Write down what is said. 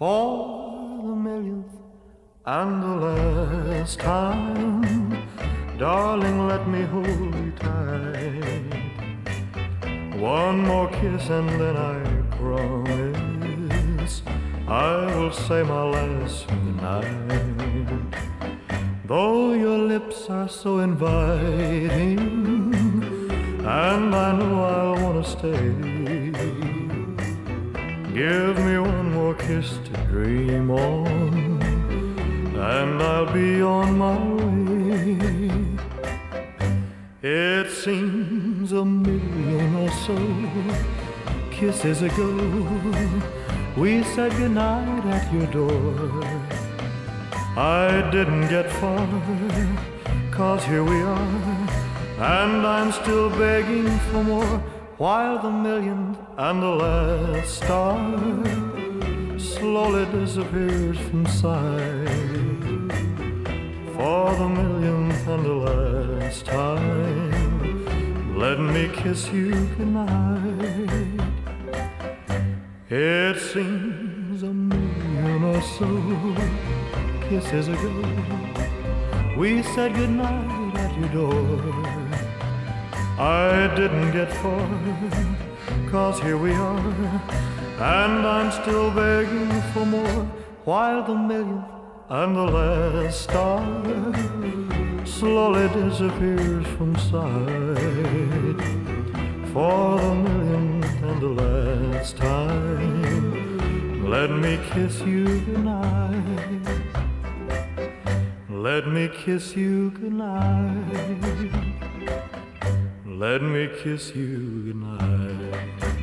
for the millionth and the last time. Darling, let me hold you tight. One more kiss and then I promise I will say my last goodnight. Though your lips are so inviting, and I know I'll want to stay. Give me more kiss to dream on, and I'll be on my way. It seems a million or so kisses ago, we said goodnight at your door. I didn't get far, cause here we are, and I'm still begging for more, while the millionth and the last star slowly disappears from sight. For the millionth and the last time, let me kiss you goodnight. It seems a million or so kisses ago, we said goodnight at your door. I didn't get far, cause here we are, and I'm still begging for more, while the millionth and the last star slowly disappears from sight. For the millionth and the last time, let me kiss you goodnight. Let me kiss you goodnight. Let me kiss you goodnight.